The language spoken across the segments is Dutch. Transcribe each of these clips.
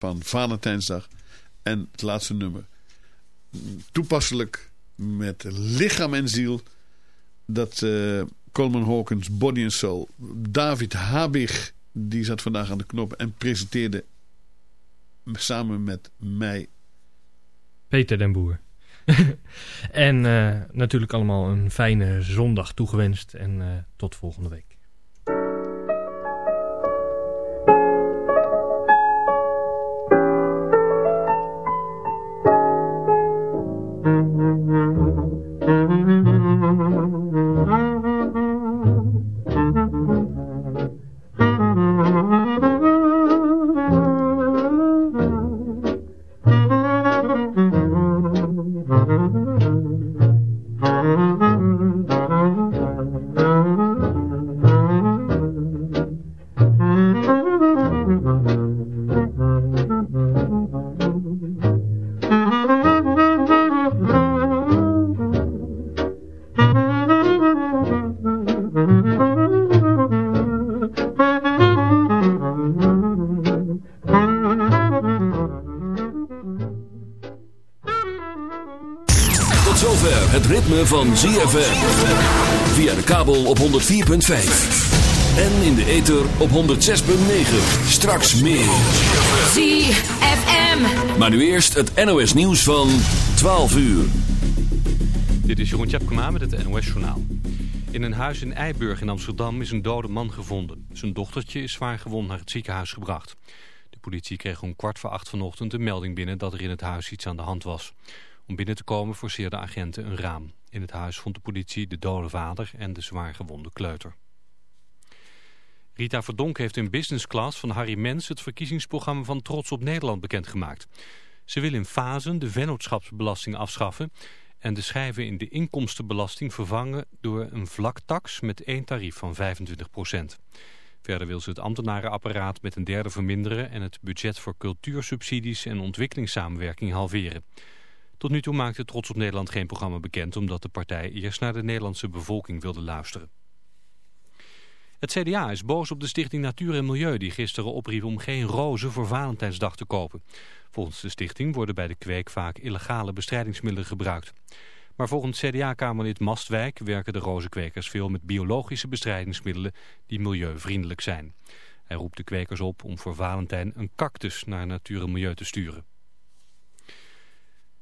van Valentijnsdag. En het laatste nummer. Toepasselijk met lichaam en ziel. Dat uh, Coleman Hawkins, Body and Soul. David Habig, die zat vandaag aan de knop en presenteerde samen met mij. Peter den Boer. en uh, natuurlijk allemaal een fijne zondag toegewenst. En uh, tot volgende week. Van ZFM. Via de kabel op 104.5. En in de ether op 106.9. Straks meer. ZFM. Maar nu eerst het NOS nieuws van 12 uur. Dit is Jeroen Tjepkema met het NOS Journaal. In een huis in Eiburg in Amsterdam is een dode man gevonden. Zijn dochtertje is zwaar gewond naar het ziekenhuis gebracht. De politie kreeg om kwart voor acht vanochtend een melding binnen dat er in het huis iets aan de hand was. Om binnen te komen forceerden agenten een raam. In het huis vond de politie de dode vader en de zwaar gewonde kleuter. Rita Verdonk heeft in business class van Harry Mens het verkiezingsprogramma van Trots op Nederland bekendgemaakt. Ze wil in fasen de vennootschapsbelasting afschaffen en de schijven in de inkomstenbelasting vervangen door een vlaktax met één tarief van 25% Verder wil ze het ambtenarenapparaat met een derde verminderen en het budget voor cultuursubsidies en ontwikkelingssamenwerking halveren. Tot nu toe maakte Trots op Nederland geen programma bekend... omdat de partij eerst naar de Nederlandse bevolking wilde luisteren. Het CDA is boos op de stichting Natuur en Milieu... die gisteren opriep om geen rozen voor Valentijnsdag te kopen. Volgens de stichting worden bij de kweek vaak illegale bestrijdingsmiddelen gebruikt. Maar volgens CDA-kamerlid Mastwijk werken de rozenkwekers veel met biologische bestrijdingsmiddelen die milieuvriendelijk zijn. Hij roept de kwekers op om voor Valentijn een cactus naar Natuur en Milieu te sturen.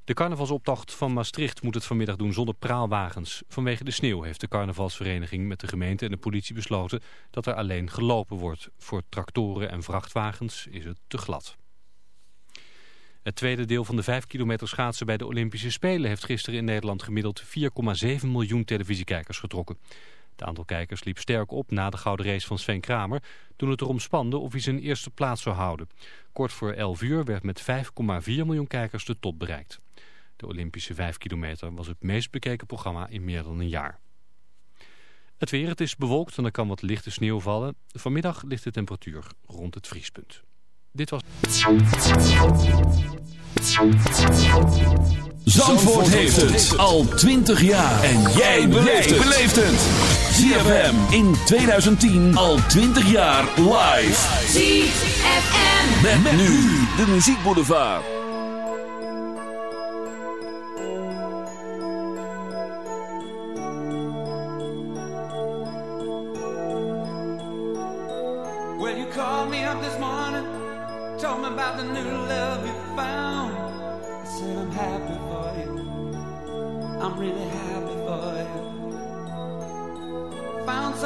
De carnavalsoptocht van Maastricht moet het vanmiddag doen zonder praalwagens. Vanwege de sneeuw heeft de carnavalsvereniging met de gemeente en de politie besloten dat er alleen gelopen wordt. Voor tractoren en vrachtwagens is het te glad. Het tweede deel van de 5 kilometer schaatsen bij de Olympische Spelen heeft gisteren in Nederland gemiddeld 4,7 miljoen televisiekijkers getrokken. Het aantal kijkers liep sterk op na de gouden race van Sven Kramer toen het erom spande of hij zijn eerste plaats zou houden. Kort voor 11 uur werd met 5,4 miljoen kijkers de top bereikt. De Olympische 5 kilometer was het meest bekeken programma in meer dan een jaar. Het weer, het is bewolkt en er kan wat lichte sneeuw vallen. Vanmiddag ligt de temperatuur rond het vriespunt. Dit was... Zandvoort heeft het al 20 jaar. En jij beleeft het. ZFM in 2010 al 20 jaar live. ZFM. Met, nu de muziekboulevard.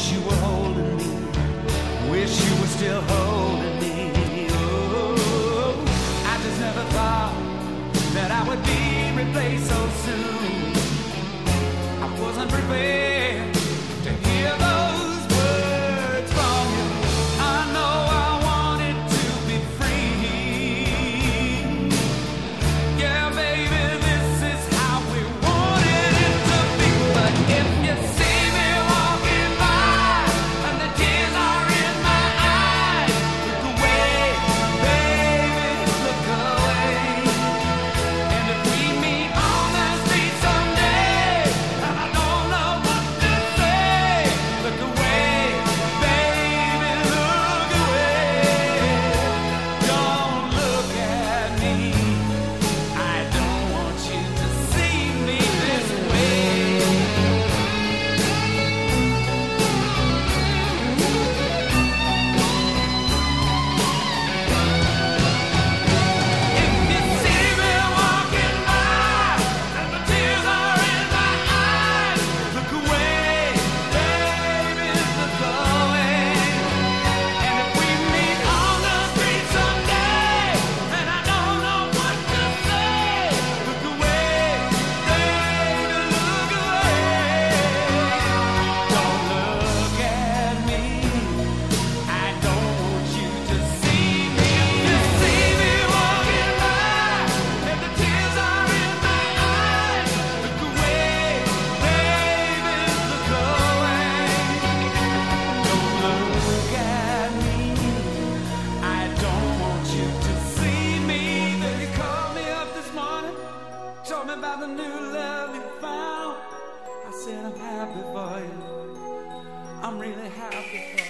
Wish you were holding me. Wish you were still holding me. Oh, I just never thought that I would be replaced so soon. I wasn't prepared. about the new love you found. I said, I'm happy for you. I'm really happy for you.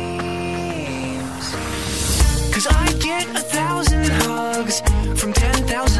get a thousand hugs from ten thousand.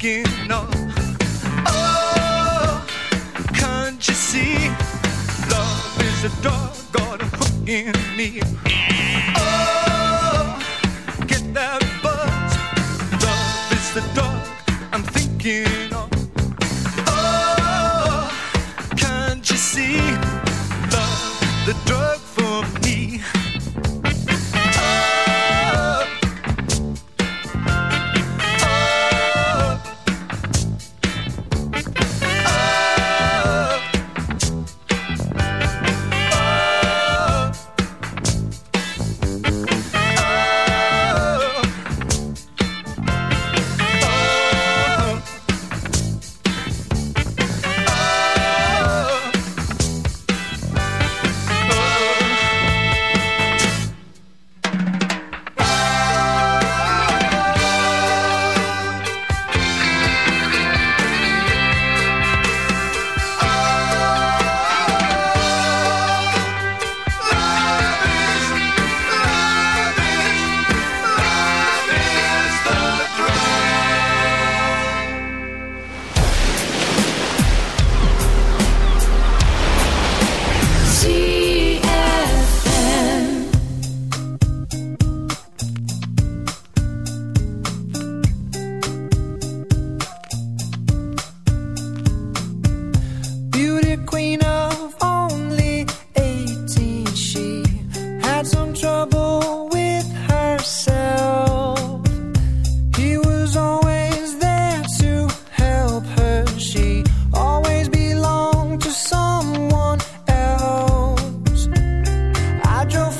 thinking. Oh, can't you see? Love is a dog got a hook in me. metro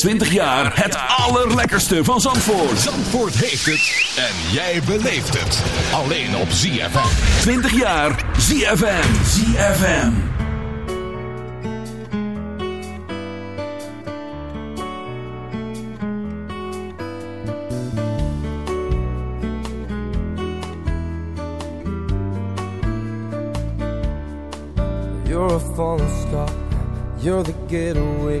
20 jaar het allerlekkerste van Zandvoort. Zandvoort heeft het. En jij beleeft het. Alleen op ZFM. 20 jaar ZFM. ZFM. You're a falling star. You're the getaway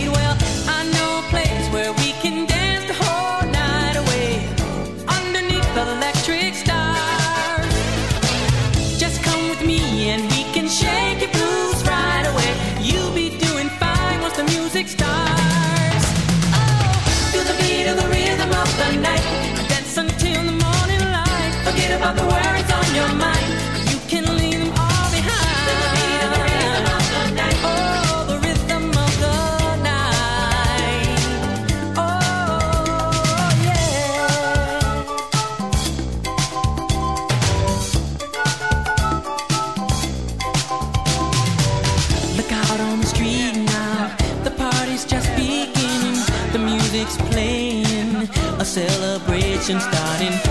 starting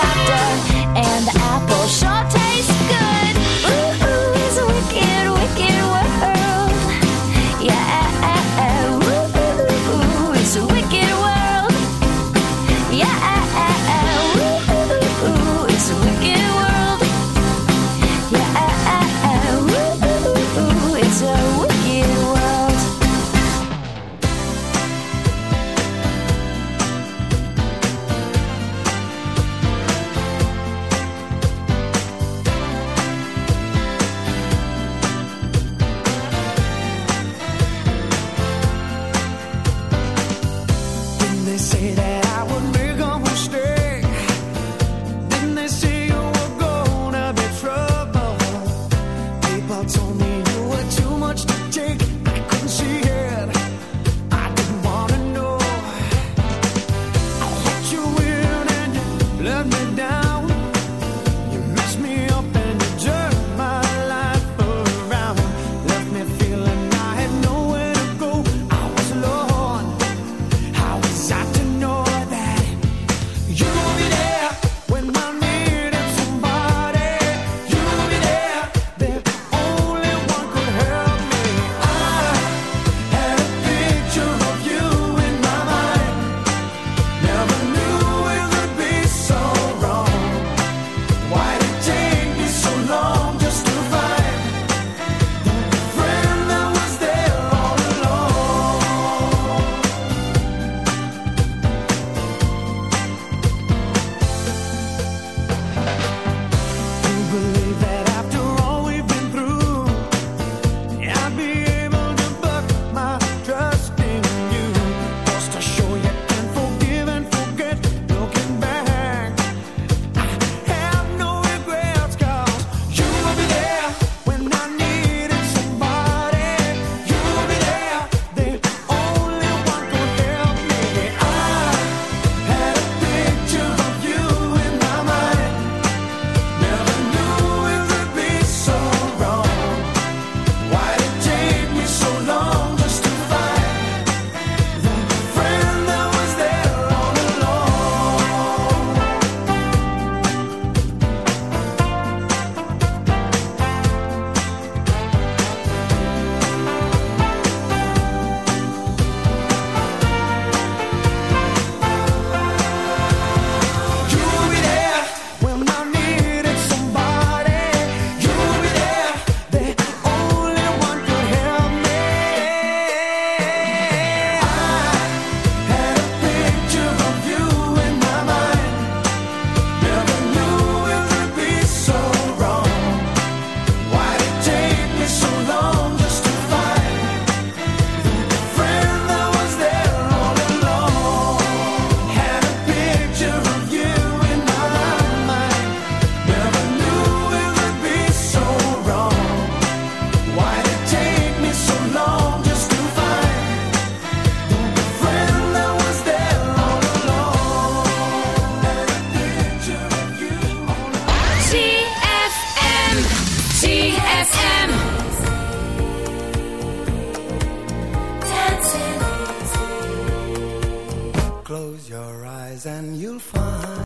got